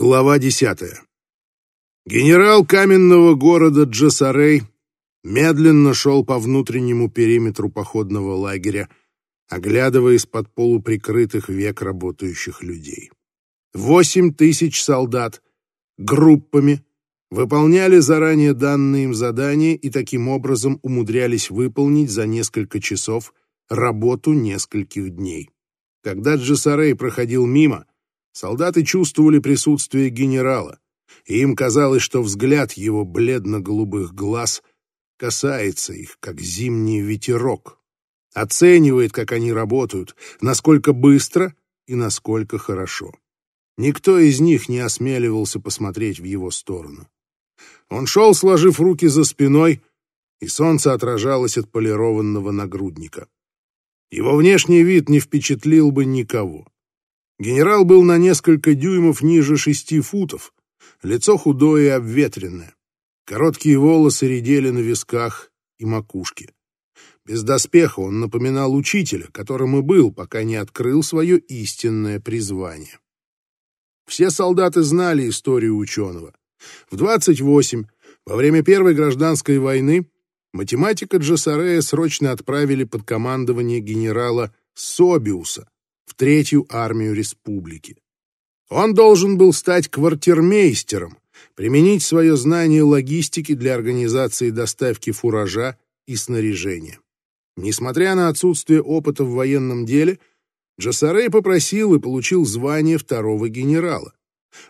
Глава десятая. Генерал каменного города Джасарей медленно шел по внутреннему периметру походного лагеря, оглядывая из-под полуприкрытых век работающих людей. Восемь тысяч солдат группами выполняли заранее данные им задания и таким образом умудрялись выполнить за несколько часов работу нескольких дней. Когда Джасарей проходил мимо, солдаты чувствовали присутствие генерала, и им казалось, что взгляд его бледно-голубых глаз касается их, как зимний ветерок, оценивает, как они работают, насколько быстро и насколько хорошо. Никто из них не осмеливался посмотреть в его сторону. Он шел, сложив руки за спиной, и солнце отражалось от полированного нагрудника. Его внешний вид не впечатлил бы никого. Генерал был на несколько дюймов ниже шести футов, лицо худое и обветренное. Короткие волосы редели на висках и макушке. Без доспеха он напоминал учителя, которым и был, пока не открыл свое истинное призвание. Все солдаты знали историю ученого. В 28, во время Первой гражданской войны, математика Джасарея срочно отправили под командование генерала Собиуса в Третью армию республики. Он должен был стать квартирмейстером, применить свое знание логистики для организации доставки фуража и снаряжения. Несмотря на отсутствие опыта в военном деле, Джасарей попросил и получил звание второго генерала.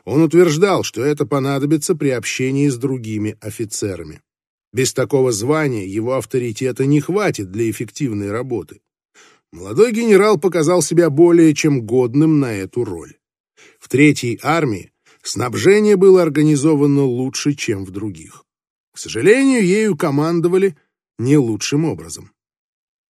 Он утверждал, что это понадобится при общении с другими офицерами. Без такого звания его авторитета не хватит для эффективной работы. Молодой генерал показал себя более чем годным на эту роль. В Третьей армии снабжение было организовано лучше, чем в других. К сожалению, ею командовали не лучшим образом.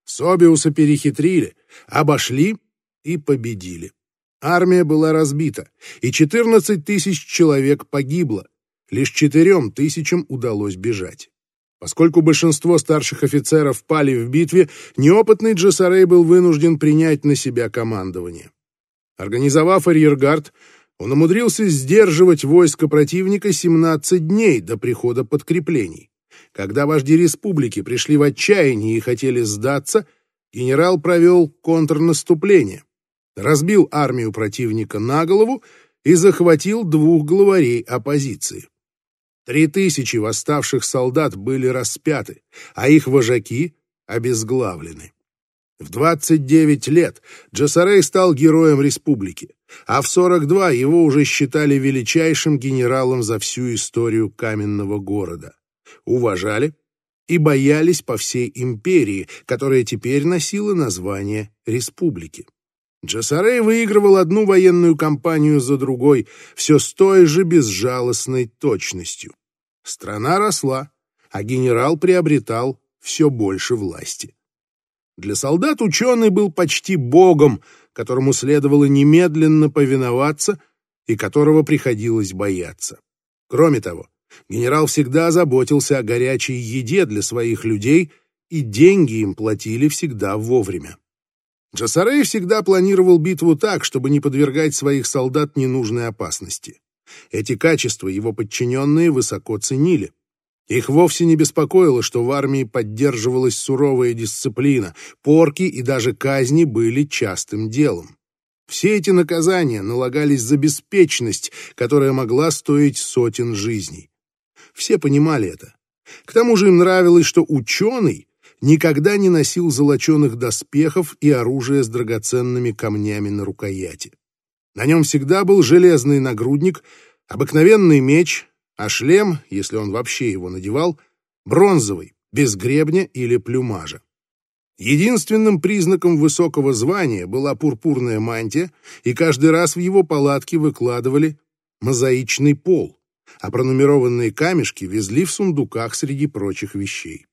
Собиуса перехитрили, обошли и победили. Армия была разбита, и 14 тысяч человек погибло. Лишь четырем тысячам удалось бежать. Поскольку большинство старших офицеров пали в битве, неопытный Джессарей был вынужден принять на себя командование. Организовав арьергард, он умудрился сдерживать войско противника 17 дней до прихода подкреплений. Когда вожди республики пришли в отчаяние и хотели сдаться, генерал провел контрнаступление разбил армию противника на голову и захватил двух главарей оппозиции. Три тысячи восставших солдат были распяты, а их вожаки обезглавлены. В 29 лет Джасарей стал героем республики, а в 42 его уже считали величайшим генералом за всю историю каменного города. Уважали и боялись по всей империи, которая теперь носила название республики. Джасарей выигрывал одну военную кампанию за другой, все с той же безжалостной точностью. Страна росла, а генерал приобретал все больше власти. Для солдат ученый был почти богом, которому следовало немедленно повиноваться и которого приходилось бояться. Кроме того, генерал всегда заботился о горячей еде для своих людей, и деньги им платили всегда вовремя. Джасарей всегда планировал битву так, чтобы не подвергать своих солдат ненужной опасности. Эти качества его подчиненные высоко ценили. Их вовсе не беспокоило, что в армии поддерживалась суровая дисциплина, порки и даже казни были частым делом. Все эти наказания налагались за беспечность, которая могла стоить сотен жизней. Все понимали это. К тому же им нравилось, что ученый никогда не носил золоченых доспехов и оружия с драгоценными камнями на рукояти. На нем всегда был железный нагрудник, обыкновенный меч, а шлем, если он вообще его надевал, бронзовый, без гребня или плюмажа. Единственным признаком высокого звания была пурпурная мантия, и каждый раз в его палатке выкладывали мозаичный пол, а пронумерованные камешки везли в сундуках среди прочих вещей.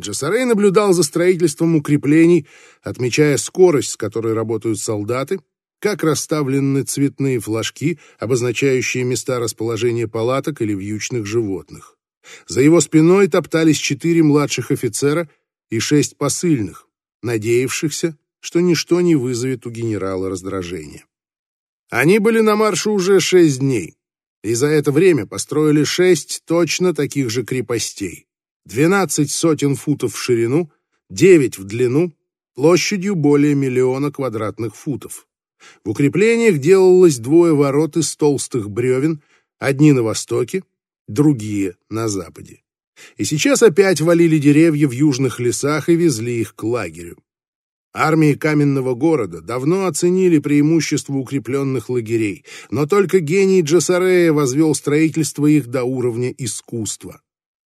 Джессарей наблюдал за строительством укреплений, отмечая скорость, с которой работают солдаты, как расставлены цветные флажки, обозначающие места расположения палаток или вьючных животных. За его спиной топтались четыре младших офицера и шесть посыльных, надеявшихся, что ничто не вызовет у генерала раздражения. Они были на марше уже шесть дней, и за это время построили шесть точно таких же крепостей. Двенадцать сотен футов в ширину, девять в длину, площадью более миллиона квадратных футов. В укреплениях делалось двое ворот из толстых бревен, одни на востоке, другие на западе. И сейчас опять валили деревья в южных лесах и везли их к лагерю. Армии каменного города давно оценили преимущество укрепленных лагерей, но только гений Джасарея возвел строительство их до уровня искусства.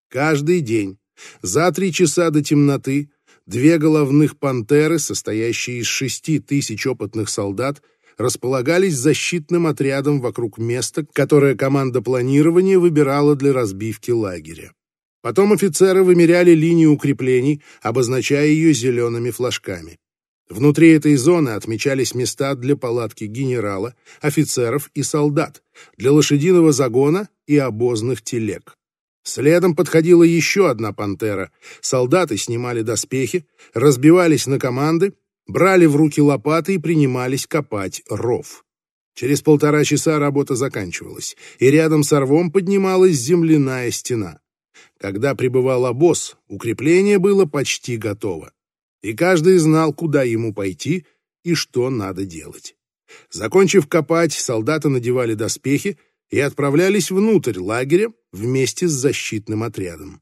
Каждый день, за три часа до темноты, две головных пантеры, состоящие из шести тысяч опытных солдат, располагались защитным отрядом вокруг места, которое команда планирования выбирала для разбивки лагеря. Потом офицеры вымеряли линию укреплений, обозначая ее зелеными флажками. Внутри этой зоны отмечались места для палатки генерала, офицеров и солдат, для лошадиного загона и обозных телег. Следом подходила еще одна пантера. Солдаты снимали доспехи, разбивались на команды, брали в руки лопаты и принимались копать ров. Через полтора часа работа заканчивалась, и рядом с рвом поднималась земляная стена. Когда прибывал обоз, укрепление было почти готово и каждый знал, куда ему пойти и что надо делать. Закончив копать, солдаты надевали доспехи и отправлялись внутрь лагеря вместе с защитным отрядом.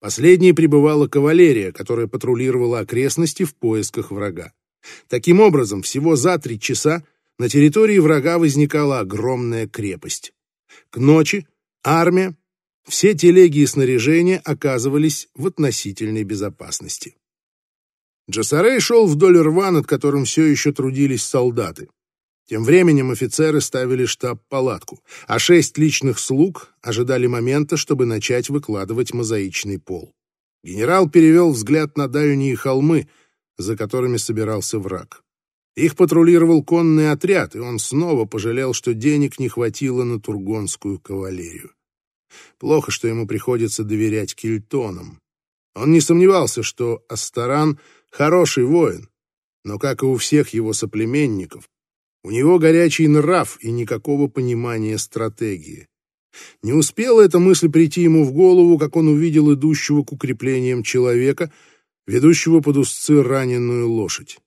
Последней прибывала кавалерия, которая патрулировала окрестности в поисках врага. Таким образом, всего за три часа на территории врага возникала огромная крепость. К ночи армия, все телеги и снаряжение оказывались в относительной безопасности. Джасарей шел вдоль рва, над которым все еще трудились солдаты. Тем временем офицеры ставили штаб-палатку, а шесть личных слуг ожидали момента, чтобы начать выкладывать мозаичный пол. Генерал перевел взгляд на дальние холмы, за которыми собирался враг. Их патрулировал конный отряд, и он снова пожалел, что денег не хватило на тургонскую кавалерию. Плохо, что ему приходится доверять кельтонам. Он не сомневался, что Астаран Хороший воин, но, как и у всех его соплеменников, у него горячий нрав и никакого понимания стратегии. Не успела эта мысль прийти ему в голову, как он увидел идущего к укреплениям человека, ведущего под узцы раненую лошадь.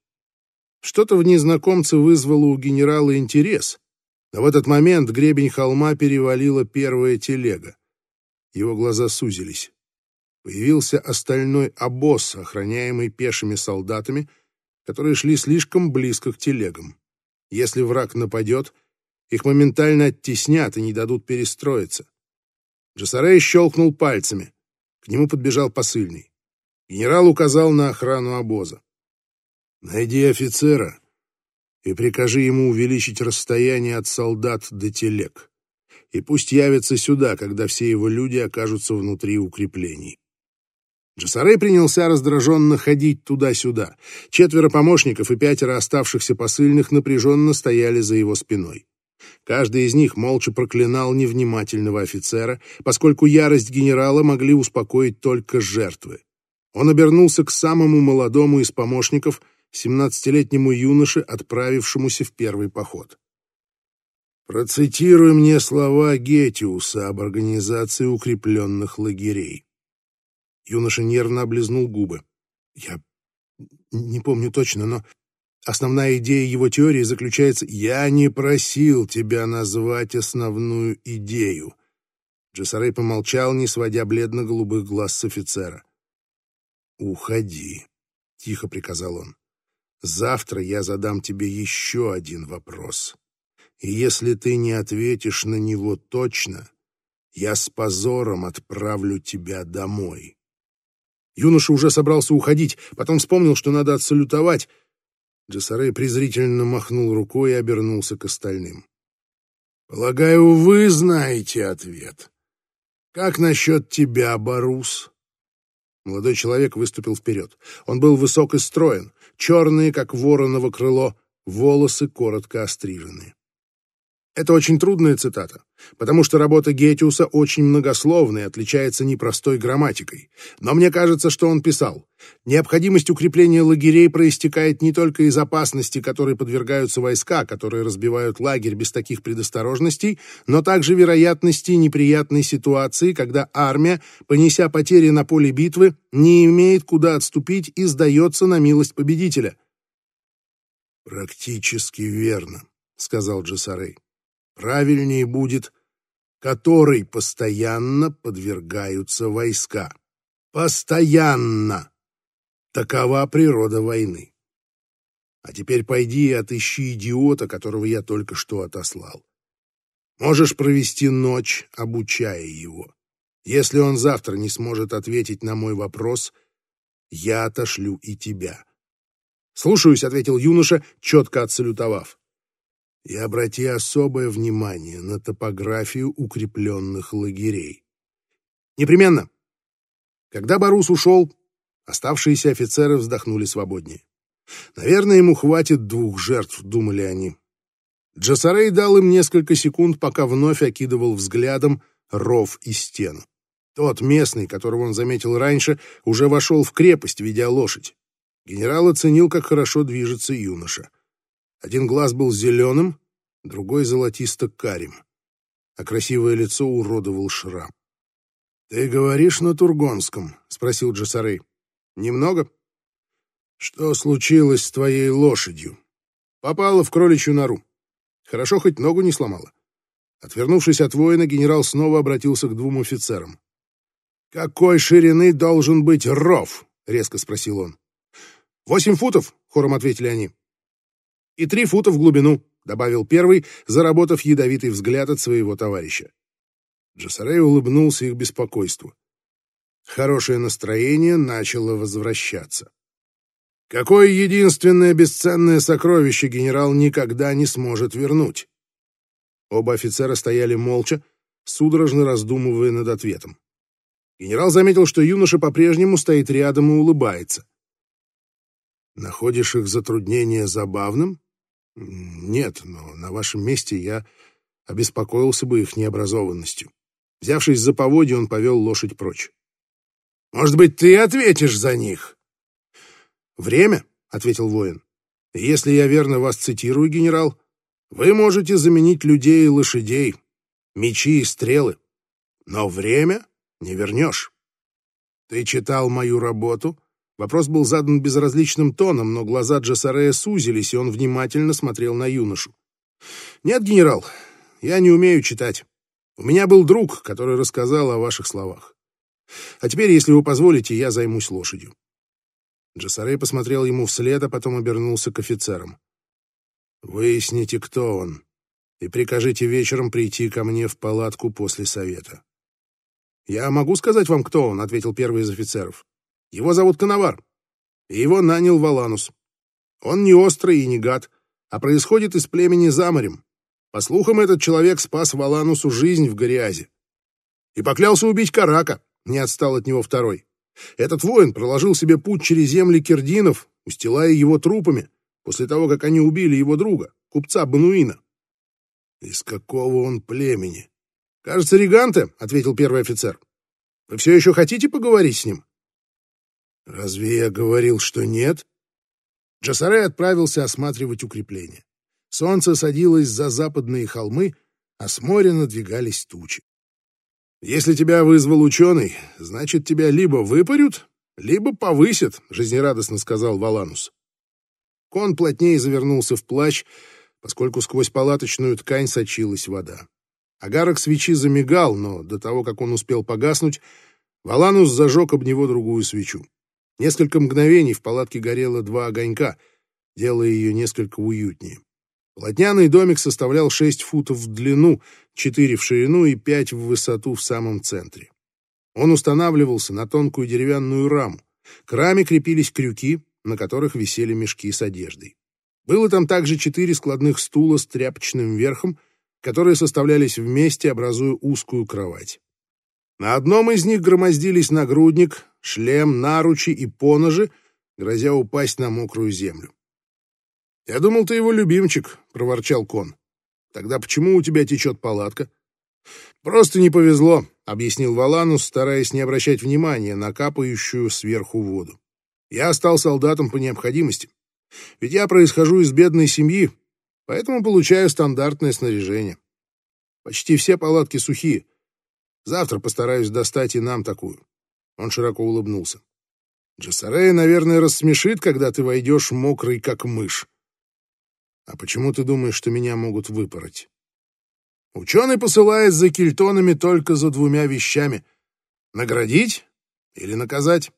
Что-то в незнакомце вызвало у генерала интерес, но в этот момент гребень холма перевалила первая телега. Его глаза сузились появился остальной обоз, охраняемый пешими солдатами, которые шли слишком близко к телегам. Если враг нападет, их моментально оттеснят и не дадут перестроиться. Джасарей щелкнул пальцами. К нему подбежал посыльный. Генерал указал на охрану обоза. «Найди офицера и прикажи ему увеличить расстояние от солдат до телег. И пусть явится сюда, когда все его люди окажутся внутри укреплений». Джасарей принялся раздраженно ходить туда-сюда. Четверо помощников и пятеро оставшихся посыльных напряженно стояли за его спиной. Каждый из них молча проклинал невнимательного офицера, поскольку ярость генерала могли успокоить только жертвы. Он обернулся к самому молодому из помощников, семнадцатилетнему юноше, отправившемуся в первый поход. «Процитируй мне слова Гетиуса об организации укрепленных лагерей». Юноша нервно облизнул губы. Я не помню точно, но основная идея его теории заключается... Я не просил тебя назвать основную идею. Джессарей помолчал, не сводя бледно-голубых глаз с офицера. «Уходи», — тихо приказал он. «Завтра я задам тебе еще один вопрос. И если ты не ответишь на него точно, я с позором отправлю тебя домой». Юноша уже собрался уходить, потом вспомнил, что надо отсалютовать. Джессарей презрительно махнул рукой и обернулся к остальным. «Полагаю, вы знаете ответ. Как насчет тебя, Барус?» Молодой человек выступил вперед. Он был высок и строен, черные, как вороново крыло, волосы коротко острижены. Это очень трудная цитата, потому что работа Гетиуса очень многословная и отличается непростой грамматикой. Но мне кажется, что он писал, необходимость укрепления лагерей проистекает не только из опасности, которой подвергаются войска, которые разбивают лагерь без таких предосторожностей, но также вероятности неприятной ситуации, когда армия, понеся потери на поле битвы, не имеет куда отступить и сдается на милость победителя. «Практически верно», — сказал Джессарей. Правильнее будет, которой постоянно подвергаются войска. Постоянно! Такова природа войны. А теперь пойди и отыщи идиота, которого я только что отослал. Можешь провести ночь, обучая его. Если он завтра не сможет ответить на мой вопрос, я отошлю и тебя. «Слушаюсь», — ответил юноша, четко отсалютовав и обрати особое внимание на топографию укрепленных лагерей. Непременно. Когда Барус ушел, оставшиеся офицеры вздохнули свободнее. Наверное, ему хватит двух жертв, думали они. Джасарей дал им несколько секунд, пока вновь окидывал взглядом ров и стену. Тот местный, которого он заметил раньше, уже вошел в крепость, ведя лошадь. Генерал оценил, как хорошо движется юноша. Один глаз был зеленым, другой золотисто-карим, а красивое лицо уродовал шрам. «Ты говоришь на тургонском?» — спросил Джасарей. «Немного». «Что случилось с твоей лошадью?» «Попала в кроличью нору. Хорошо, хоть ногу не сломала». Отвернувшись от воина, генерал снова обратился к двум офицерам. «Какой ширины должен быть ров?» — резко спросил он. «Восемь футов», — хором ответили они и три фута в глубину», — добавил первый, заработав ядовитый взгляд от своего товарища. Джасарей улыбнулся их беспокойству. Хорошее настроение начало возвращаться. Какое единственное бесценное сокровище генерал никогда не сможет вернуть? Оба офицера стояли молча, судорожно раздумывая над ответом. Генерал заметил, что юноша по-прежнему стоит рядом и улыбается. «Находишь их затруднение забавным?» Нет, но на вашем месте я обеспокоился бы их необразованностью. Взявшись за поводья, он повел лошадь прочь. Может быть, ты ответишь за них? Время, ответил воин. Если я верно вас цитирую, генерал, вы можете заменить людей и лошадей, мечи и стрелы, но время не вернешь. Ты читал мою работу Вопрос был задан безразличным тоном, но глаза Джессарея сузились, и он внимательно смотрел на юношу. «Нет, генерал, я не умею читать. У меня был друг, который рассказал о ваших словах. А теперь, если вы позволите, я займусь лошадью». Джессарей посмотрел ему вслед, а потом обернулся к офицерам. «Выясните, кто он, и прикажите вечером прийти ко мне в палатку после совета». «Я могу сказать вам, кто он», — ответил первый из офицеров. Его зовут Коновар, и его нанял Валанус. Он не острый и не гад, а происходит из племени Заморем. По слухам, этот человек спас Валанусу жизнь в Гориазе. И поклялся убить Карака, не отстал от него второй. Этот воин проложил себе путь через земли кирдинов, устилая его трупами, после того, как они убили его друга, купца Бануина. «Из какого он племени?» «Кажется, Риганте», — ответил первый офицер. «Вы все еще хотите поговорить с ним?» Разве я говорил, что нет? Джасаре отправился осматривать укрепления. Солнце садилось за западные холмы, а с моря надвигались тучи. «Если тебя вызвал ученый, значит, тебя либо выпарют, либо повысят», — жизнерадостно сказал Валанус. Кон плотнее завернулся в плащ, поскольку сквозь палаточную ткань сочилась вода. Агарок свечи замигал, но до того, как он успел погаснуть, Валанус зажег об него другую свечу. Несколько мгновений в палатке горело два огонька, делая ее несколько уютнее. Полотняный домик составлял шесть футов в длину, четыре в ширину и пять в высоту в самом центре. Он устанавливался на тонкую деревянную раму. К раме крепились крюки, на которых висели мешки с одеждой. Было там также четыре складных стула с тряпочным верхом, которые составлялись вместе, образуя узкую кровать. На одном из них громоздились нагрудник, шлем, наручи и поножи, грозя упасть на мокрую землю. «Я думал, ты его любимчик», — проворчал кон. Тогда почему у тебя течет палатка? Просто не повезло, объяснил Валанус, стараясь не обращать внимания на капающую сверху воду. Я стал солдатом по необходимости. Ведь я происхожу из бедной семьи, поэтому получаю стандартное снаряжение. Почти все палатки сухие. Завтра постараюсь достать и нам такую. Он широко улыбнулся. Джессарея, наверное, рассмешит, когда ты войдешь мокрый, как мышь. А почему ты думаешь, что меня могут выпороть? Ученый посылает за кельтонами только за двумя вещами — наградить или наказать.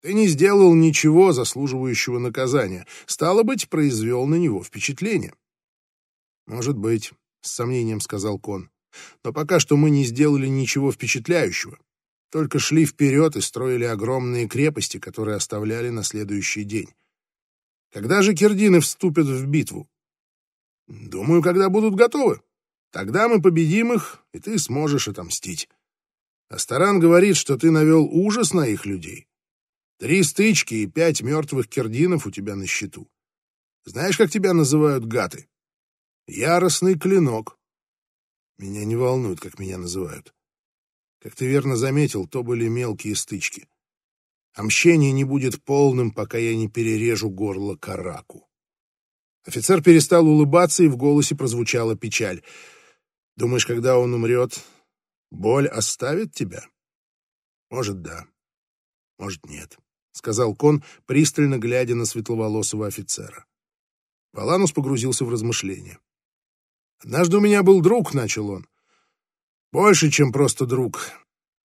Ты не сделал ничего заслуживающего наказания. Стало быть, произвел на него впечатление. Может быть, — с сомнением сказал Кон. Но пока что мы не сделали ничего впечатляющего. Только шли вперед и строили огромные крепости, которые оставляли на следующий день. Когда же кирдины вступят в битву? Думаю, когда будут готовы. Тогда мы победим их, и ты сможешь отомстить. Астаран говорит, что ты навел ужас на их людей. Три стычки и пять мертвых кирдинов у тебя на счету. Знаешь, как тебя называют гаты? Яростный клинок. Меня не волнует, как меня называют. Как ты верно заметил, то были мелкие стычки. А мщение не будет полным, пока я не перережу горло Караку. Офицер перестал улыбаться, и в голосе прозвучала печаль. Думаешь, когда он умрет, боль оставит тебя? Может, да. Может, нет. — сказал Кон, пристально глядя на светловолосого офицера. Валанус погрузился в размышления. «Однажды у меня был друг», — начал он. «Больше, чем просто друг.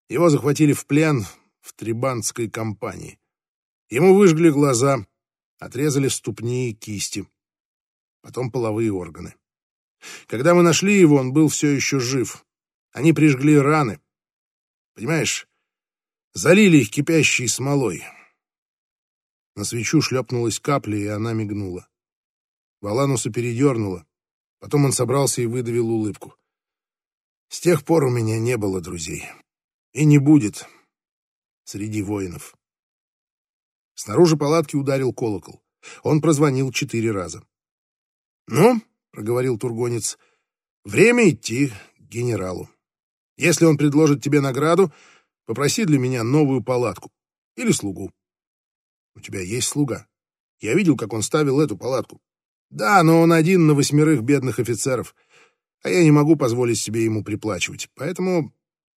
Его захватили в плен в Трибанской компании. Ему выжгли глаза, отрезали ступни и кисти, потом половые органы. Когда мы нашли его, он был все еще жив. Они прижгли раны. Понимаешь, залили их кипящей смолой». На свечу шлепнулась капля, и она мигнула. Валануса передернула. Потом он собрался и выдавил улыбку. С тех пор у меня не было друзей. И не будет среди воинов. Снаружи палатки ударил колокол. Он прозвонил четыре раза. «Ну, — проговорил тургонец, — время идти к генералу. Если он предложит тебе награду, попроси для меня новую палатку или слугу. У тебя есть слуга. Я видел, как он ставил эту палатку. Да, но он один на восьмерых бедных офицеров, а я не могу позволить себе ему приплачивать. Поэтому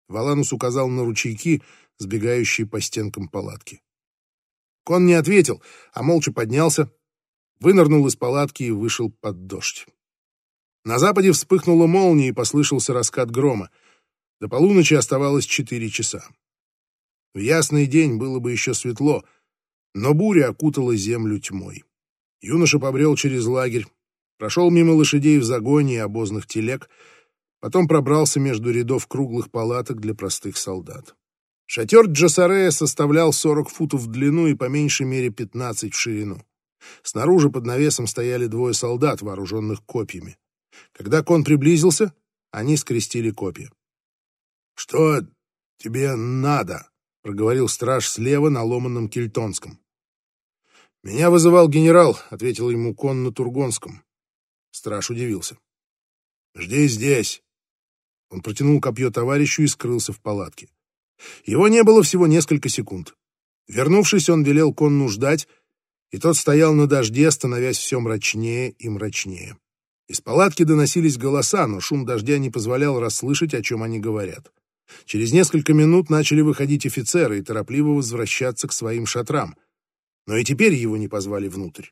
Валанус указал на ручейки, сбегающие по стенкам палатки. Кон не ответил, а молча поднялся, вынырнул из палатки и вышел под дождь. На западе вспыхнула молния и послышался раскат грома. До полуночи оставалось четыре часа. В ясный день было бы еще светло — но буря окутала землю тьмой. Юноша побрел через лагерь, прошел мимо лошадей в загоне и обозных телег, потом пробрался между рядов круглых палаток для простых солдат. Шатер Джасарея составлял 40 футов в длину и по меньшей мере 15 в ширину. Снаружи под навесом стояли двое солдат, вооруженных копьями. Когда кон приблизился, они скрестили копья. «Что тебе надо?» — проговорил страж слева на ломаном кельтонском. «Меня вызывал генерал», — ответил ему кон на Тургонском. Страж удивился. «Жди здесь». Он протянул копье товарищу и скрылся в палатке. Его не было всего несколько секунд. Вернувшись, он велел конну ждать, и тот стоял на дожде, становясь все мрачнее и мрачнее. Из палатки доносились голоса, но шум дождя не позволял расслышать, о чем они говорят. Через несколько минут начали выходить офицеры и торопливо возвращаться к своим шатрам — но и теперь его не позвали внутрь.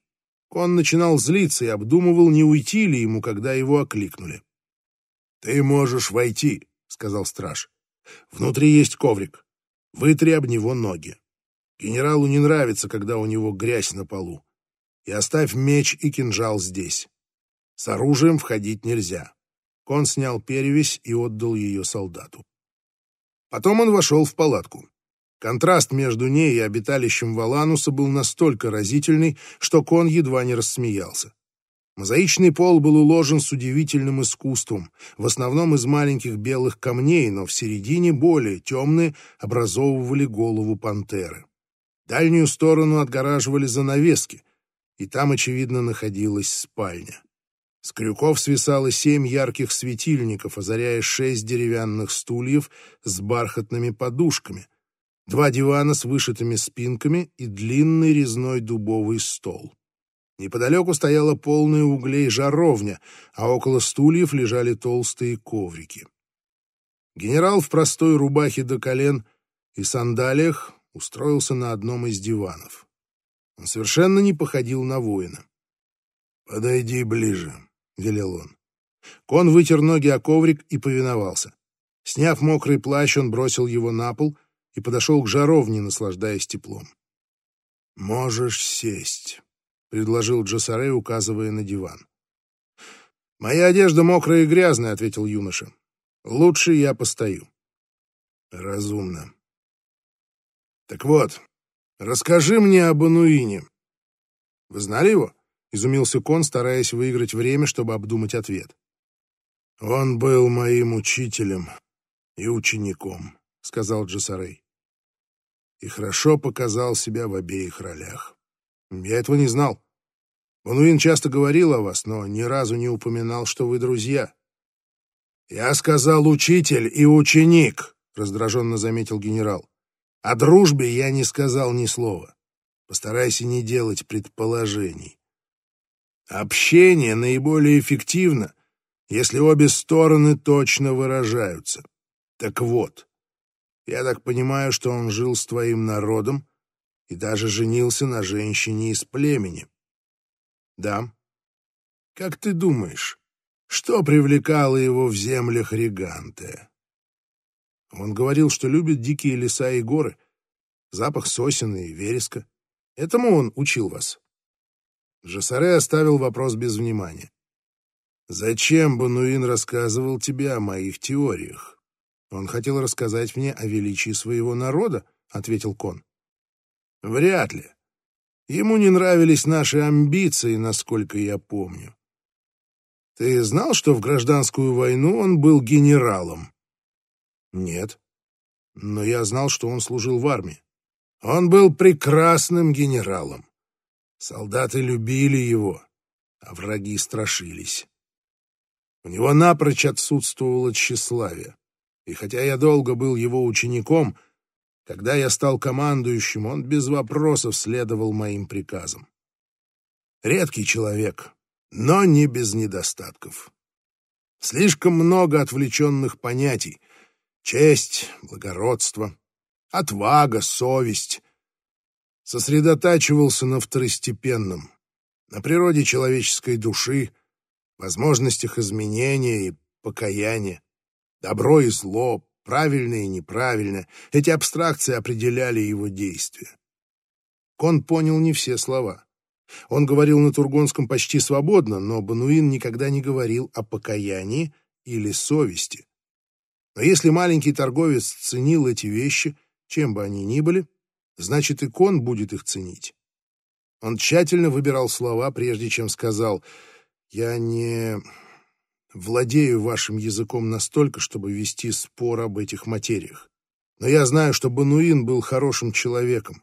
Он начинал злиться и обдумывал, не уйти ли ему, когда его окликнули. «Ты можешь войти», — сказал страж. «Внутри есть коврик. Вытри об него ноги. Генералу не нравится, когда у него грязь на полу. И оставь меч и кинжал здесь. С оружием входить нельзя». Кон снял перевязь и отдал ее солдату. Потом он вошел в палатку. Контраст между ней и обиталищем Валануса был настолько разительный, что Кон едва не рассмеялся. Мозаичный пол был уложен с удивительным искусством, в основном из маленьких белых камней, но в середине более темные образовывали голову пантеры. Дальнюю сторону отгораживали занавески, и там, очевидно, находилась спальня. С крюков свисало семь ярких светильников, озаряя шесть деревянных стульев с бархатными подушками, два дивана с вышитыми спинками и длинный резной дубовый стол. Неподалеку стояла полная углей жаровня, а около стульев лежали толстые коврики. Генерал в простой рубахе до колен и сандалиях устроился на одном из диванов. Он совершенно не походил на воина. «Подойди ближе», — велел он. Кон вытер ноги о коврик и повиновался. Сняв мокрый плащ, он бросил его на пол и подошел к жаровне, наслаждаясь теплом. «Можешь сесть», — предложил Джосаре, указывая на диван. «Моя одежда мокрая и грязная», — ответил юноша. «Лучше я постою». «Разумно. Так вот, расскажи мне об Ануине. Вы знали его?» — изумился Кон, стараясь выиграть время, чтобы обдумать ответ. «Он был моим учителем и учеником», — сказал Джасарей. «И хорошо показал себя в обеих ролях. Я этого не знал. Бануин часто говорил о вас, но ни разу не упоминал, что вы друзья». «Я сказал учитель и ученик», — раздраженно заметил генерал. О дружбе я не сказал ни слова. Постарайся не делать предположений. Общение наиболее эффективно, если обе стороны точно выражаются. Так вот, я так понимаю, что он жил с твоим народом и даже женился на женщине из племени. Да. Как ты думаешь, что привлекало его в землях Риганте? Он говорил, что любит дикие леса и горы, запах сосен и вереска. Этому он учил вас. Жасаре оставил вопрос без внимания. «Зачем Бануин рассказывал тебе о моих теориях?» «Он хотел рассказать мне о величии своего народа», — ответил Кон. «Вряд ли. Ему не нравились наши амбиции, насколько я помню. Ты знал, что в гражданскую войну он был генералом?» Нет. Но я знал, что он служил в армии. Он был прекрасным генералом. Солдаты любили его, а враги страшились. У него напрочь отсутствовало тщеславие. И хотя я долго был его учеником, когда я стал командующим, он без вопросов следовал моим приказам. Редкий человек, но не без недостатков. Слишком много отвлеченных понятий, честь, благородство, отвага, совесть. Сосредотачивался на второстепенном, на природе человеческой души, возможностях изменения и покаяния, добро и зло, правильное и неправильное. Эти абстракции определяли его действия. Кон понял не все слова. Он говорил на тургонском почти свободно, но Бануин никогда не говорил о покаянии или совести. Но если маленький торговец ценил эти вещи, чем бы они ни были, значит и кон будет их ценить. Он тщательно выбирал слова, прежде чем сказал «Я не владею вашим языком настолько, чтобы вести спор об этих материях. Но я знаю, что Бануин был хорошим человеком,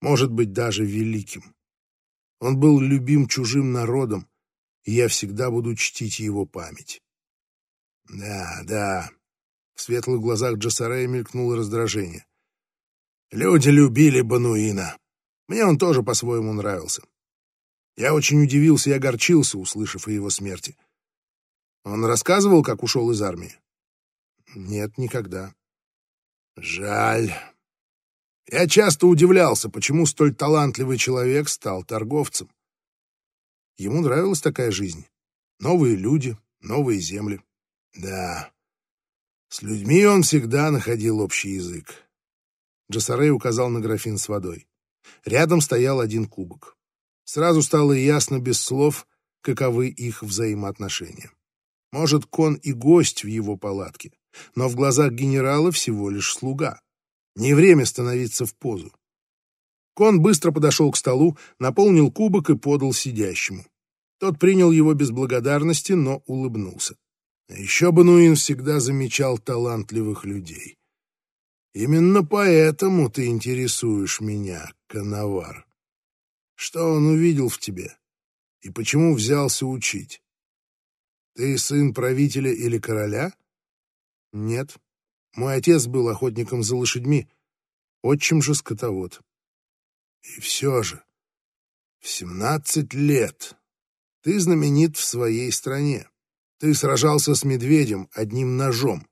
может быть, даже великим. Он был любим чужим народом, и я всегда буду чтить его память». «Да, да», в светлых глазах Джасарея мелькнуло раздражение. Люди любили Бануина. Мне он тоже по-своему нравился. Я очень удивился и огорчился, услышав о его смерти. Он рассказывал, как ушел из армии? Нет, никогда. Жаль. Я часто удивлялся, почему столь талантливый человек стал торговцем. Ему нравилась такая жизнь. Новые люди, новые земли. Да, с людьми он всегда находил общий язык. Джасарей указал на графин с водой. Рядом стоял один кубок. Сразу стало ясно без слов, каковы их взаимоотношения. Может, кон и гость в его палатке, но в глазах генерала всего лишь слуга. Не время становиться в позу. Кон быстро подошел к столу, наполнил кубок и подал сидящему. Тот принял его без благодарности, но улыбнулся. Еще Бануин всегда замечал талантливых людей. Именно поэтому ты интересуешь меня, Коновар. Что он увидел в тебе? И почему взялся учить? Ты сын правителя или короля? Нет. Мой отец был охотником за лошадьми, отчим же скотовод. И все же, в семнадцать лет ты знаменит в своей стране. Ты сражался с медведем одним ножом.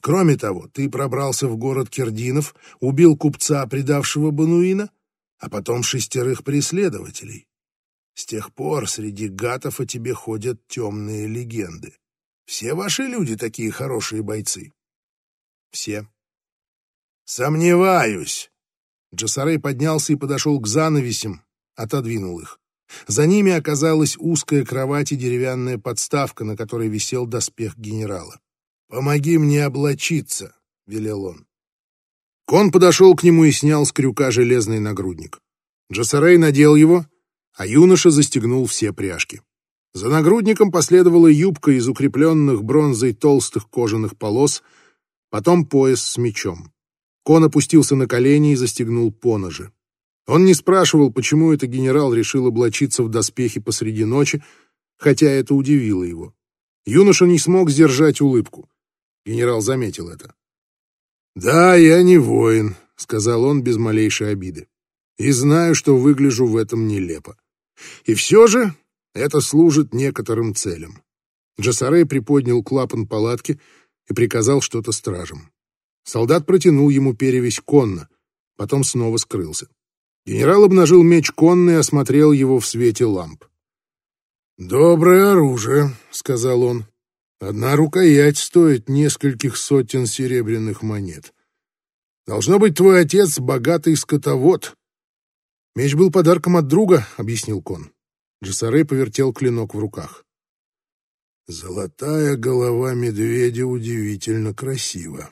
Кроме того, ты пробрался в город Кердинов, убил купца, предавшего Бануина, а потом шестерых преследователей. С тех пор среди гатов о тебе ходят темные легенды. Все ваши люди такие хорошие бойцы. Все. Сомневаюсь. Джасарей поднялся и подошел к занавесям, отодвинул их. За ними оказалась узкая кровать и деревянная подставка, на которой висел доспех генерала. «Помоги мне облачиться», — велел он. Кон подошел к нему и снял с крюка железный нагрудник. Джасарей надел его — а юноша застегнул все пряжки. За нагрудником последовала юбка из укрепленных бронзой толстых кожаных полос, потом пояс с мечом. Кон опустился на колени и застегнул поножи. Он не спрашивал, почему это генерал решил облачиться в доспехи посреди ночи, хотя это удивило его. Юноша не смог сдержать улыбку. Генерал заметил это. «Да, я не воин», — сказал он без малейшей обиды и знаю, что выгляжу в этом нелепо. И все же это служит некоторым целям. Джасарей приподнял клапан палатки и приказал что-то стражам. Солдат протянул ему перевязь конно, потом снова скрылся. Генерал обнажил меч конно и осмотрел его в свете ламп. «Доброе оружие», — сказал он. «Одна рукоять стоит нескольких сотен серебряных монет. Должно быть, твой отец богатый скотовод, «Меч был подарком от друга», — объяснил Кон. Джессарей повертел клинок в руках. «Золотая голова медведя удивительно красива,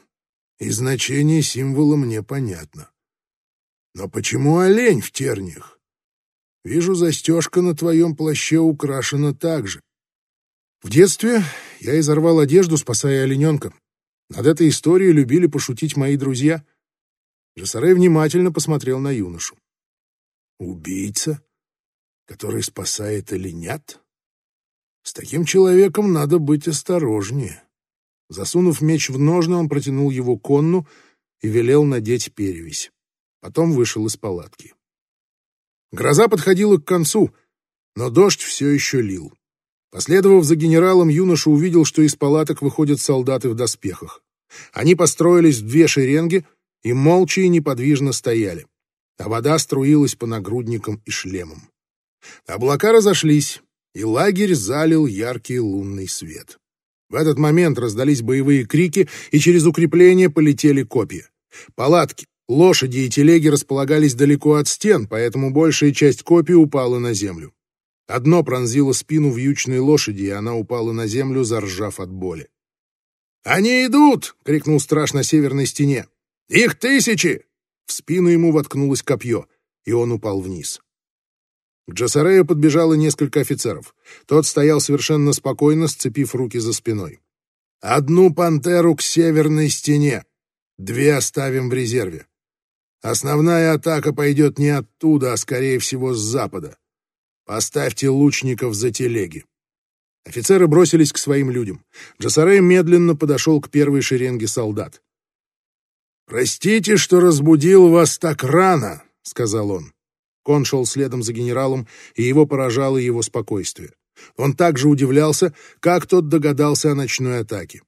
и значение символа мне понятно. Но почему олень в терниях? Вижу, застежка на твоем плаще украшена так же. В детстве я изорвал одежду, спасая олененка. Над этой историей любили пошутить мои друзья». Джессарей внимательно посмотрел на юношу. Убийца, который спасает оленят? С таким человеком надо быть осторожнее. Засунув меч в ножны, он протянул его конну и велел надеть перевязь. Потом вышел из палатки. Гроза подходила к концу, но дождь все еще лил. Последовав за генералом, юноша увидел, что из палаток выходят солдаты в доспехах. Они построились в две шеренги и молча и неподвижно стояли а вода струилась по нагрудникам и шлемам. Облака разошлись, и лагерь залил яркий лунный свет. В этот момент раздались боевые крики, и через укрепление полетели копья. Палатки, лошади и телеги располагались далеко от стен, поэтому большая часть копий упала на землю. Одно пронзило спину вьючной лошади, и она упала на землю, заржав от боли. «Они идут!» — крикнул страж на северной стене. «Их тысячи! В спину ему воткнулось копье, и он упал вниз. К Джасарею подбежало несколько офицеров. Тот стоял совершенно спокойно, сцепив руки за спиной. «Одну пантеру к северной стене, две оставим в резерве. Основная атака пойдет не оттуда, а, скорее всего, с запада. Поставьте лучников за телеги». Офицеры бросились к своим людям. Джасарей медленно подошел к первой шеренге солдат. «Простите, что разбудил вас так рано», — сказал он. Кон шел следом за генералом, и его поражало его спокойствие. Он также удивлялся, как тот догадался о ночной атаке.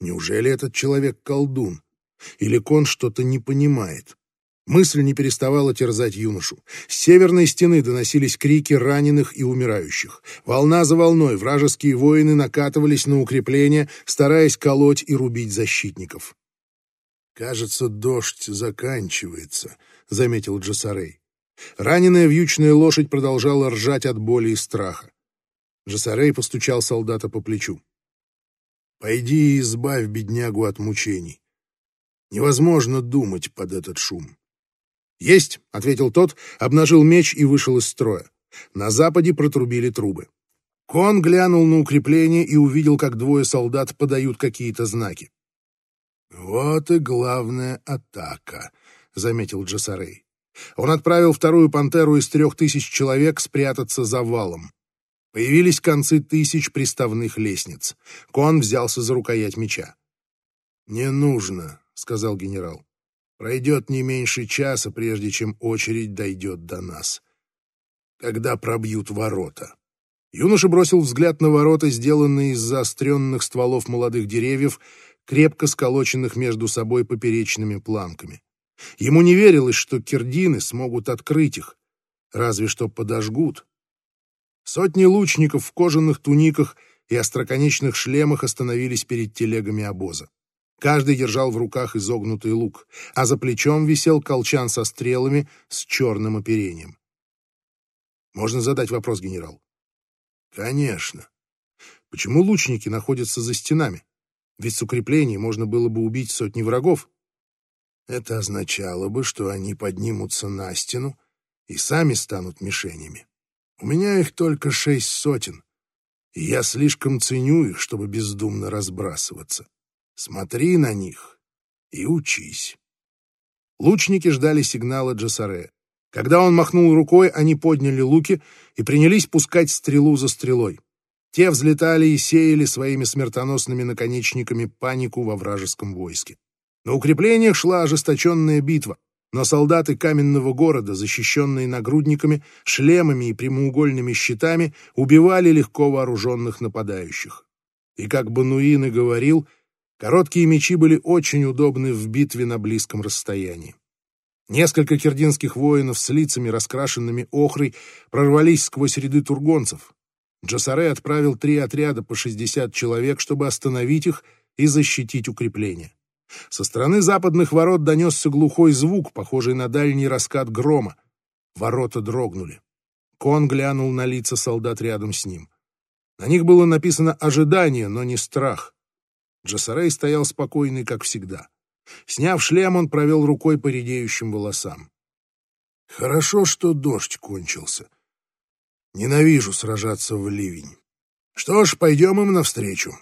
Неужели этот человек колдун? Или Кон что-то не понимает? Мысль не переставала терзать юношу. С северной стены доносились крики раненых и умирающих. Волна за волной вражеские воины накатывались на укрепления, стараясь колоть и рубить защитников. «Кажется, дождь заканчивается», — заметил Джасарей. Раненая вьючная лошадь продолжала ржать от боли и страха. Джасарей постучал солдата по плечу. «Пойди и избавь беднягу от мучений. Невозможно думать под этот шум». «Есть», — ответил тот, обнажил меч и вышел из строя. На западе протрубили трубы. Кон глянул на укрепление и увидел, как двое солдат подают какие-то знаки. «Вот и главная атака», — заметил Джасарей. Он отправил вторую пантеру из трех тысяч человек спрятаться за валом. Появились концы тысяч приставных лестниц. Кон взялся за рукоять меча. «Не нужно», — сказал генерал. «Пройдет не меньше часа, прежде чем очередь дойдет до нас. Когда пробьют ворота». Юноша бросил взгляд на ворота, сделанные из заостренных стволов молодых деревьев, крепко сколоченных между собой поперечными планками. Ему не верилось, что кирдины смогут открыть их, разве что подожгут. Сотни лучников в кожаных туниках и остроконечных шлемах остановились перед телегами обоза. Каждый держал в руках изогнутый лук, а за плечом висел колчан со стрелами с черным оперением. Можно задать вопрос, генерал? Конечно. Почему лучники находятся за стенами? Ведь с укреплений можно было бы убить сотни врагов. Это означало бы, что они поднимутся на стену и сами станут мишенями. У меня их только шесть сотен, и я слишком ценю их, чтобы бездумно разбрасываться. Смотри на них и учись. Лучники ждали сигнала Джасаре. Когда он махнул рукой, они подняли луки и принялись пускать стрелу за стрелой. Те взлетали и сеяли своими смертоносными наконечниками панику во вражеском войске. На укреплениях шла ожесточенная битва, но солдаты каменного города, защищенные нагрудниками, шлемами и прямоугольными щитами, убивали легко вооруженных нападающих. И как Бануин и говорил, короткие мечи были очень удобны в битве на близком расстоянии. Несколько кирдинских воинов с лицами, раскрашенными охрой, прорвались сквозь ряды тургонцев. Джасаре отправил три отряда по 60 человек, чтобы остановить их и защитить укрепления. Со стороны западных ворот донесся глухой звук, похожий на дальний раскат грома. Ворота дрогнули. Кон глянул на лица солдат рядом с ним. На них было написано ожидание, но не страх. Джасарей стоял спокойный, как всегда. Сняв шлем, он провел рукой по редеющим волосам. Хорошо, что дождь кончился. Ненавижу сражаться в ливень. Что ж, пойдем им навстречу.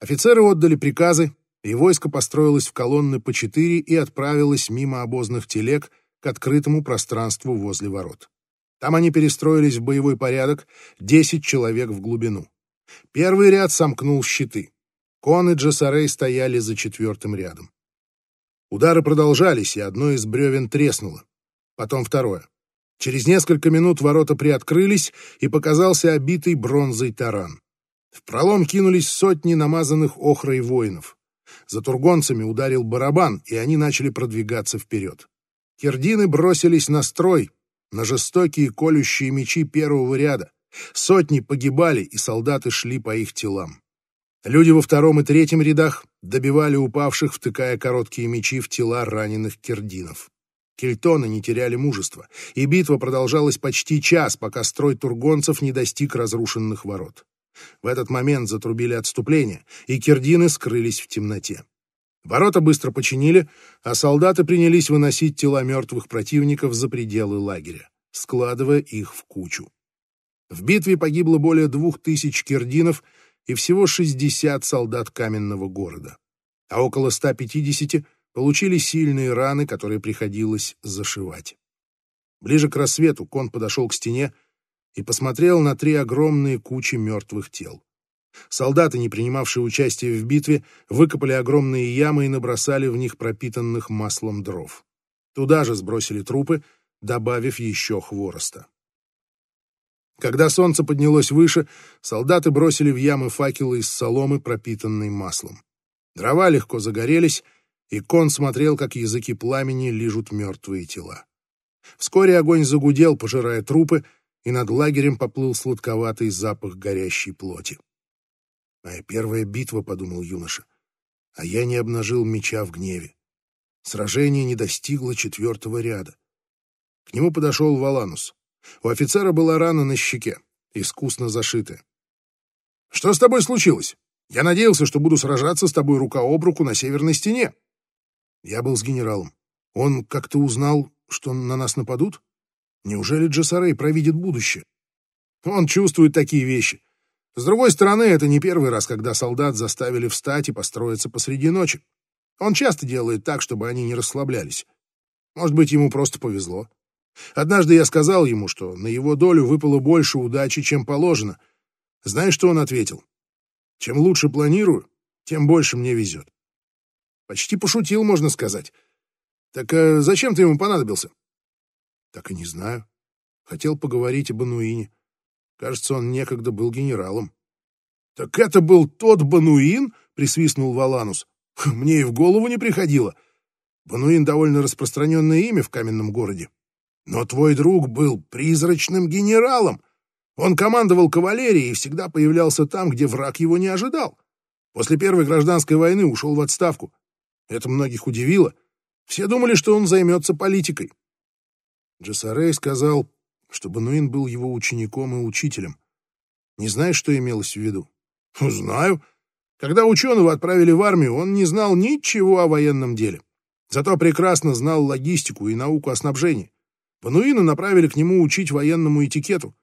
Офицеры отдали приказы, и войско построилось в колонны по четыре и отправилось мимо обозных телег к открытому пространству возле ворот. Там они перестроились в боевой порядок, десять человек в глубину. Первый ряд сомкнул щиты. Кон и Джессарей стояли за четвертым рядом. Удары продолжались, и одно из бревен треснуло. Потом второе. Через несколько минут ворота приоткрылись, и показался обитый бронзой таран. В пролом кинулись сотни намазанных охрой воинов. За тургонцами ударил барабан, и они начали продвигаться вперед. Кирдины бросились на строй, на жестокие колющие мечи первого ряда. Сотни погибали, и солдаты шли по их телам. Люди во втором и третьем рядах добивали упавших, втыкая короткие мечи в тела раненых кирдинов. Кельтоны не теряли мужества, и битва продолжалась почти час, пока строй тургонцев не достиг разрушенных ворот. В этот момент затрубили отступление, и кирдины скрылись в темноте. Ворота быстро починили, а солдаты принялись выносить тела мертвых противников за пределы лагеря, складывая их в кучу. В битве погибло более двух тысяч кирдинов и всего 60 солдат каменного города, а около 150 получили сильные раны, которые приходилось зашивать. Ближе к рассвету кон подошел к стене, и посмотрел на три огромные кучи мертвых тел. Солдаты, не принимавшие участие в битве, выкопали огромные ямы и набросали в них пропитанных маслом дров. Туда же сбросили трупы, добавив еще хвороста. Когда солнце поднялось выше, солдаты бросили в ямы факелы из соломы, пропитанной маслом. Дрова легко загорелись, и кон смотрел, как языки пламени лижут мертвые тела. Вскоре огонь загудел, пожирая трупы, и над лагерем поплыл сладковатый запах горящей плоти. «Моя первая битва», — подумал юноша, — «а я не обнажил меча в гневе. Сражение не достигло четвертого ряда». К нему подошел Валанус. У офицера была рана на щеке, искусно зашитая. «Что с тобой случилось? Я надеялся, что буду сражаться с тобой рука об руку на северной стене». Я был с генералом. Он как-то узнал, что на нас нападут? Неужели Джессарей провидит будущее? Он чувствует такие вещи. С другой стороны, это не первый раз, когда солдат заставили встать и построиться посреди ночи. Он часто делает так, чтобы они не расслаблялись. Может быть, ему просто повезло. Однажды я сказал ему, что на его долю выпало больше удачи, чем положено. Знаешь, что он ответил? Чем лучше планирую, тем больше мне везет. Почти пошутил, можно сказать. Так а зачем ты ему понадобился? Так и не знаю. Хотел поговорить об Ануине. Кажется, он некогда был генералом. Так это был тот Бануин? Присвистнул Валанус. Мне и в голову не приходило. Бануин довольно распространенное имя в каменном городе. Но твой друг был призрачным генералом. Он командовал кавалерией и всегда появлялся там, где враг его не ожидал. После Первой гражданской войны ушел в отставку. Это многих удивило. Все думали, что он займется политикой. Джессарей сказал, что Бануин был его учеником и учителем. Не знаешь, что имелось в виду? Знаю. Когда ученого отправили в армию, он не знал ничего о военном деле. Зато прекрасно знал логистику и науку о снабжении. Бануина направили к нему учить военному этикету,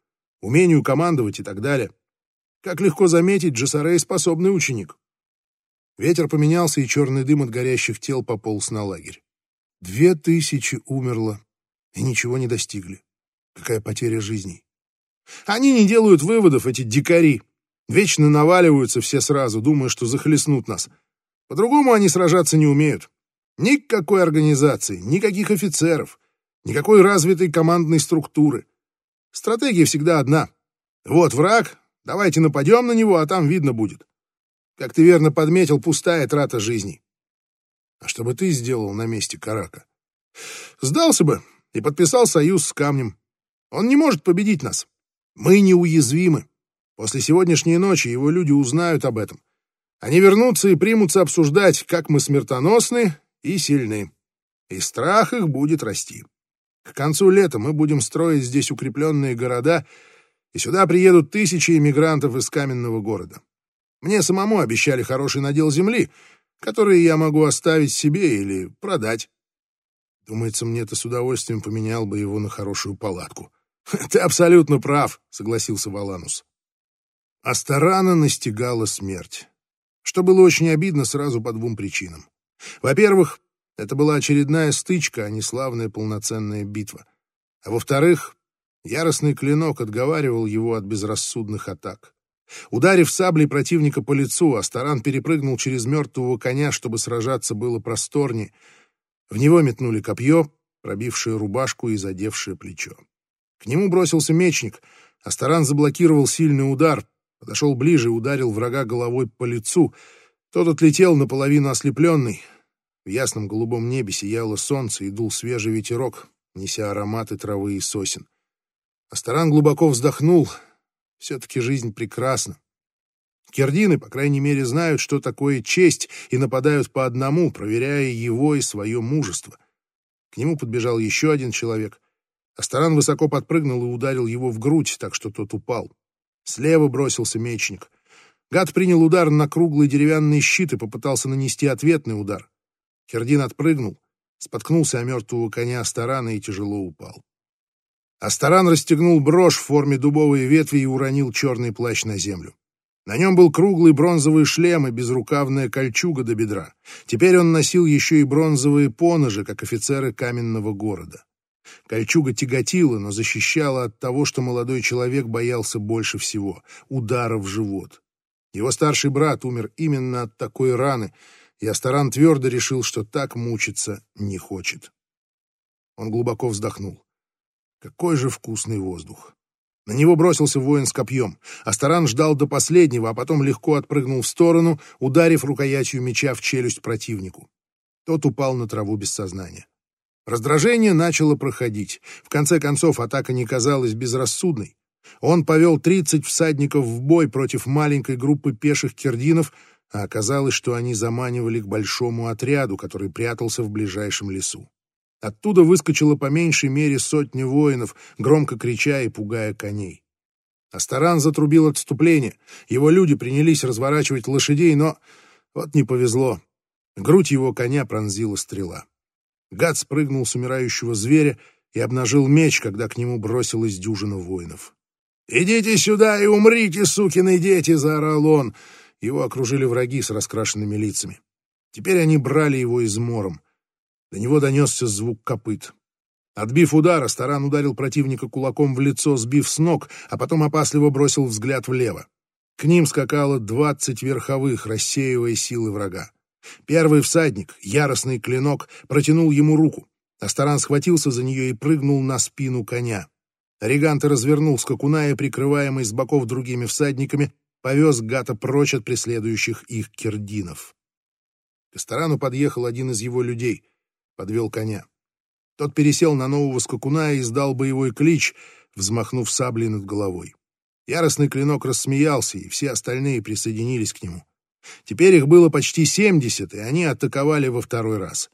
умению командовать и так далее. Как легко заметить, Джессарей способный ученик. Ветер поменялся, и черный дым от горящих тел пополз на лагерь. Две тысячи умерло, и ничего не достигли. Какая потеря жизней. Они не делают выводов, эти дикари. Вечно наваливаются все сразу, думая, что захлестнут нас. По-другому они сражаться не умеют. Никакой организации, никаких офицеров, никакой развитой командной структуры. Стратегия всегда одна. Вот враг, давайте нападем на него, а там видно будет. Как ты верно подметил, пустая трата жизни. А что бы ты сделал на месте Карака? Сдался бы и подписал союз с камнем. Он не может победить нас. Мы неуязвимы. После сегодняшней ночи его люди узнают об этом. Они вернутся и примутся обсуждать, как мы смертоносны и сильны. И страх их будет расти. К концу лета мы будем строить здесь укрепленные города, и сюда приедут тысячи иммигрантов из каменного города. Мне самому обещали хороший надел земли, который я могу оставить себе или продать. Думается, мне это с удовольствием поменял бы его на хорошую палатку. Ты абсолютно прав, согласился Валанус. Астарана настигала смерть, что было очень обидно сразу по двум причинам. Во-первых, это была очередная стычка, а не славная полноценная битва. А во-вторых, яростный клинок отговаривал его от безрассудных атак. Ударив саблей противника по лицу, Астаран перепрыгнул через мертвого коня, чтобы сражаться было просторнее. В него метнули копье, пробившее рубашку и задевшее плечо. К нему бросился мечник. Астаран заблокировал сильный удар, подошел ближе и ударил врага головой по лицу. Тот отлетел наполовину ослепленный. В ясном голубом небе сияло солнце и дул свежий ветерок, неся ароматы травы и сосен. Астаран глубоко вздохнул — все-таки жизнь прекрасна. Кердины, по крайней мере, знают, что такое честь, и нападают по одному, проверяя его и свое мужество. К нему подбежал еще один человек. Астаран высоко подпрыгнул и ударил его в грудь, так что тот упал. Слева бросился мечник. Гад принял удар на круглый деревянный щит и попытался нанести ответный удар. Кердин отпрыгнул, споткнулся о мертвого коня Астарана и тяжело упал. Астаран расстегнул брошь в форме дубовой ветви и уронил черный плащ на землю. На нем был круглый бронзовый шлем и безрукавная кольчуга до бедра. Теперь он носил еще и бронзовые поножи, как офицеры каменного города. Кольчуга тяготила, но защищала от того, что молодой человек боялся больше всего — удара в живот. Его старший брат умер именно от такой раны, и Астаран твердо решил, что так мучиться не хочет. Он глубоко вздохнул. Какой же вкусный воздух! На него бросился воин с копьем. Астаран ждал до последнего, а потом легко отпрыгнул в сторону, ударив рукоятью меча в челюсть противнику. Тот упал на траву без сознания. Раздражение начало проходить. В конце концов, атака не казалась безрассудной. Он повел тридцать всадников в бой против маленькой группы пеших кирдинов, а оказалось, что они заманивали к большому отряду, который прятался в ближайшем лесу. Оттуда выскочило по меньшей мере сотни воинов, громко крича и пугая коней. Астаран затрубил отступление. Его люди принялись разворачивать лошадей, но вот не повезло. Грудь его коня пронзила стрела. Гад спрыгнул с умирающего зверя и обнажил меч, когда к нему бросилась дюжина воинов. «Идите сюда и умрите, сукины дети!» — заорал он. Его окружили враги с раскрашенными лицами. Теперь они брали его измором. До него донесся звук копыт. Отбив удар, Астаран ударил противника кулаком в лицо, сбив с ног, а потом опасливо бросил взгляд влево. К ним скакало двадцать верховых, рассеивая силы врага. Первый всадник, яростный клинок, протянул ему руку. Астаран схватился за нее и прыгнул на спину коня. Риганта развернул скакуна и, прикрываемый с боков другими всадниками, повез гата прочь от преследующих их кирдинов. К Астарану подъехал один из его людей, подвел коня. Тот пересел на нового скакуна и издал боевой клич, взмахнув саблей над головой. Яростный клинок рассмеялся, и все остальные присоединились к нему. Теперь их было почти семьдесят, и они атаковали во второй раз.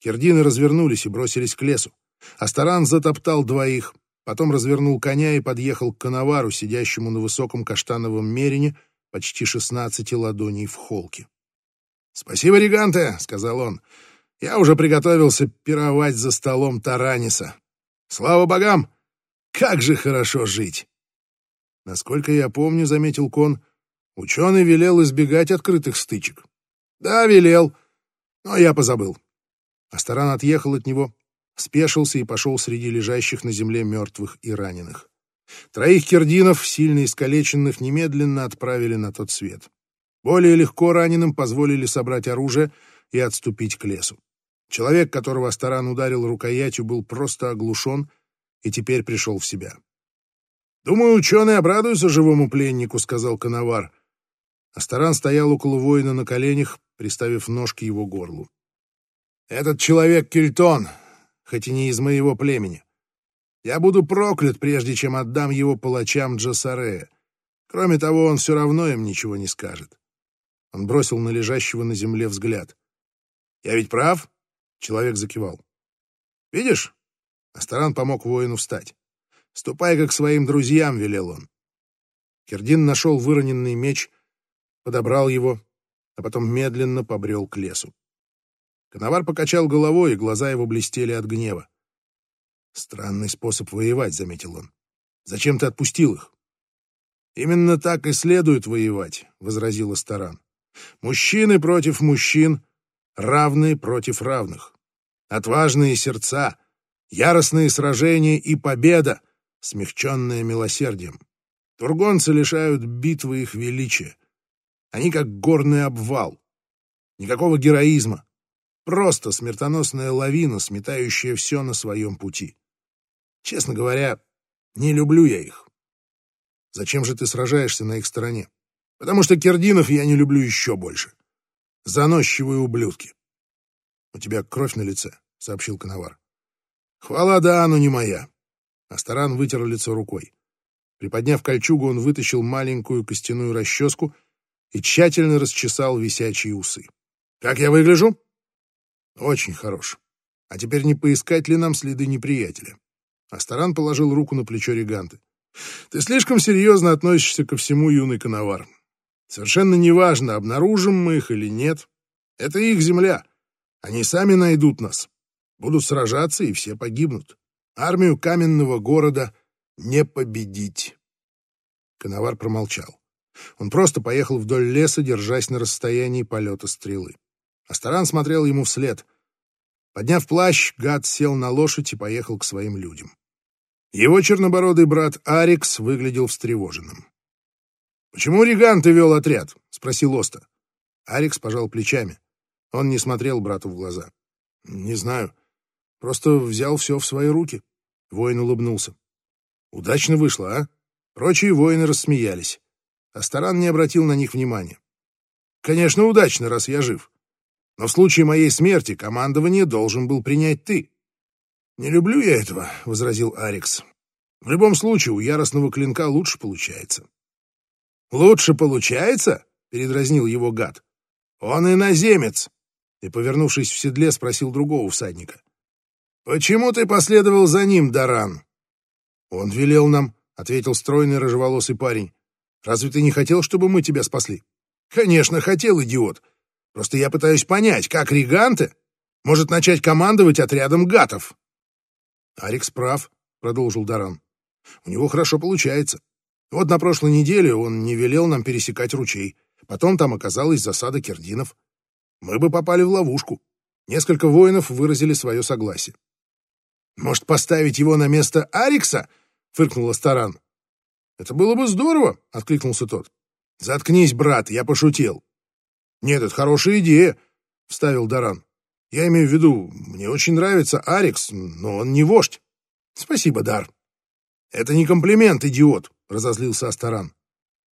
Кирдины развернулись и бросились к лесу. Астаран затоптал двоих, потом развернул коня и подъехал к коновару, сидящему на высоком каштановом мерине, почти шестнадцати ладоней в холке. «Спасибо, Риганте», — сказал он. «Я уже приготовился пировать за столом Тараниса. Слава богам! Как же хорошо жить!» Насколько я помню, — заметил Кон, — ученый велел избегать открытых стычек. Да, велел, но я позабыл. Астаран отъехал от него, спешился и пошел среди лежащих на земле мертвых и раненых. Троих кирдинов, сильно искалеченных, немедленно отправили на тот свет. Более легко раненым позволили собрать оружие и отступить к лесу. Человек, которого Астаран ударил рукоятью, был просто оглушен и теперь пришел в себя. «Думаю, ученый обрадуется живому пленнику», — сказал Коновар. Астаран стоял около воина на коленях, приставив ножки его горлу. «Этот человек Кельтон, хоть и не из моего племени. Я буду проклят, прежде чем отдам его палачам Джасарея. Кроме того, он все равно им ничего не скажет». Он бросил на лежащего на земле взгляд. «Я ведь прав?» — человек закивал. «Видишь?» Астаран помог воину встать. «Ступай-ка к своим друзьям», — велел он. Кердин нашел выроненный меч, подобрал его, а потом медленно побрел к лесу. Коновар покачал головой, и глаза его блестели от гнева. «Странный способ воевать», — заметил он. «Зачем ты отпустил их?» «Именно так и следует воевать», — возразил Астаран. «Мужчины против мужчин, равные против равных. Отважные сердца, яростные сражения и победа смягченное милосердием. Тургонцы лишают битвы их величия. Они как горный обвал. Никакого героизма. Просто смертоносная лавина, сметающая все на своем пути. Честно говоря, не люблю я их. Зачем же ты сражаешься на их стороне? Потому что Кердинов я не люблю еще больше. Заносчивые ублюдки. У тебя кровь на лице, — сообщил Коновар. Хвала да, но не моя. Астаран вытер лицо рукой. Приподняв кольчугу, он вытащил маленькую костяную расческу и тщательно расчесал висячие усы. «Как я выгляжу?» «Очень хорош. А теперь не поискать ли нам следы неприятеля?» Астаран положил руку на плечо Реганты. «Ты слишком серьезно относишься ко всему, юный коновар. Совершенно неважно, обнаружим мы их или нет. Это их земля. Они сами найдут нас. Будут сражаться, и все погибнут. Армию каменного города не победить. Коновар промолчал. Он просто поехал вдоль леса, держась на расстоянии полета стрелы. Астаран смотрел ему вслед. Подняв плащ, гад сел на лошадь и поехал к своим людям. Его чернобородый брат Арикс выглядел встревоженным. «Почему Риганты вел отряд?» — спросил Оста. Арикс пожал плечами. Он не смотрел брату в глаза. «Не знаю. Просто взял все в свои руки. Воин улыбнулся. Удачно вышло, а? Прочие воины рассмеялись. Астаран не обратил на них внимания. Конечно, удачно, раз я жив. Но в случае моей смерти командование должен был принять ты. Не люблю я этого, возразил Арикс. В любом случае, у яростного клинка лучше получается. Лучше получается? передразнил его гад. Он иноземец. И, повернувшись в седле, спросил другого всадника. «Почему ты последовал за ним, Даран?» «Он велел нам», — ответил стройный рыжеволосый парень. «Разве ты не хотел, чтобы мы тебя спасли?» «Конечно, хотел, идиот. Просто я пытаюсь понять, как Риганте может начать командовать отрядом гатов». «Арикс прав», — продолжил Даран. «У него хорошо получается. Вот на прошлой неделе он не велел нам пересекать ручей. Потом там оказалась засада кердинов. Мы бы попали в ловушку. Несколько воинов выразили свое согласие. Может, поставить его на место Арикса? фыркнул Астаран. Это было бы здорово, откликнулся тот. Заткнись, брат, я пошутил. Нет, это хорошая идея, вставил Даран. Я имею в виду, мне очень нравится Арикс, но он не вождь. Спасибо, Дар. Это не комплимент, идиот, разозлился Астаран.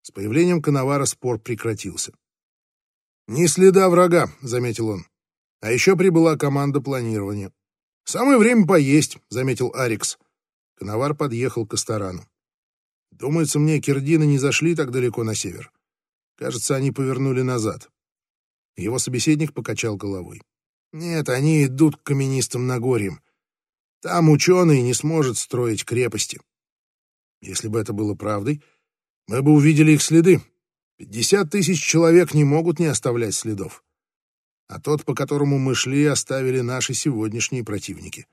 С появлением Коновара спор прекратился. «Ни следа врага», — заметил он. «А еще прибыла команда планирования». «Самое время поесть», — заметил Арикс. Коновар подъехал к Астарану. «Думается мне, кирдины не зашли так далеко на север. Кажется, они повернули назад». Его собеседник покачал головой. «Нет, они идут к каменистым Нагорьям. Там ученый не сможет строить крепости. Если бы это было правдой, мы бы увидели их следы. Пятьдесят тысяч человек не могут не оставлять следов. А тот, по которому мы шли, оставили наши сегодняшние противники.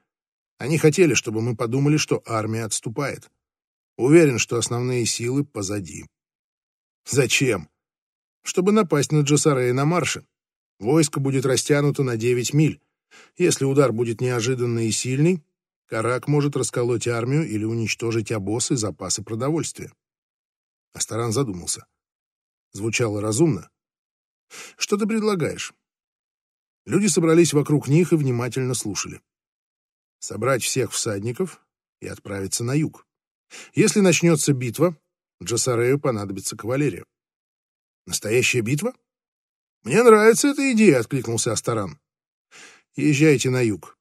Они хотели, чтобы мы подумали, что армия отступает. Уверен, что основные силы позади. Зачем? Чтобы напасть на Джасарея на марше. Войско будет растянуто на девять миль. Если удар будет неожиданный и сильный, Карак может расколоть армию или уничтожить обоз и запасы продовольствия. Астаран задумался. Звучало разумно. «Что ты предлагаешь?» Люди собрались вокруг них и внимательно слушали. Собрать всех всадников и отправиться на юг. Если начнется битва, Джасарею понадобится кавалерия. Настоящая битва? Мне нравится эта идея, откликнулся Астаран. Езжайте на юг,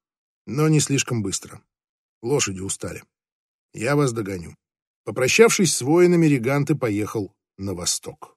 но не слишком быстро. Лошади устали. Я вас догоню. Попрощавшись с воинами, Реганты поехал на восток.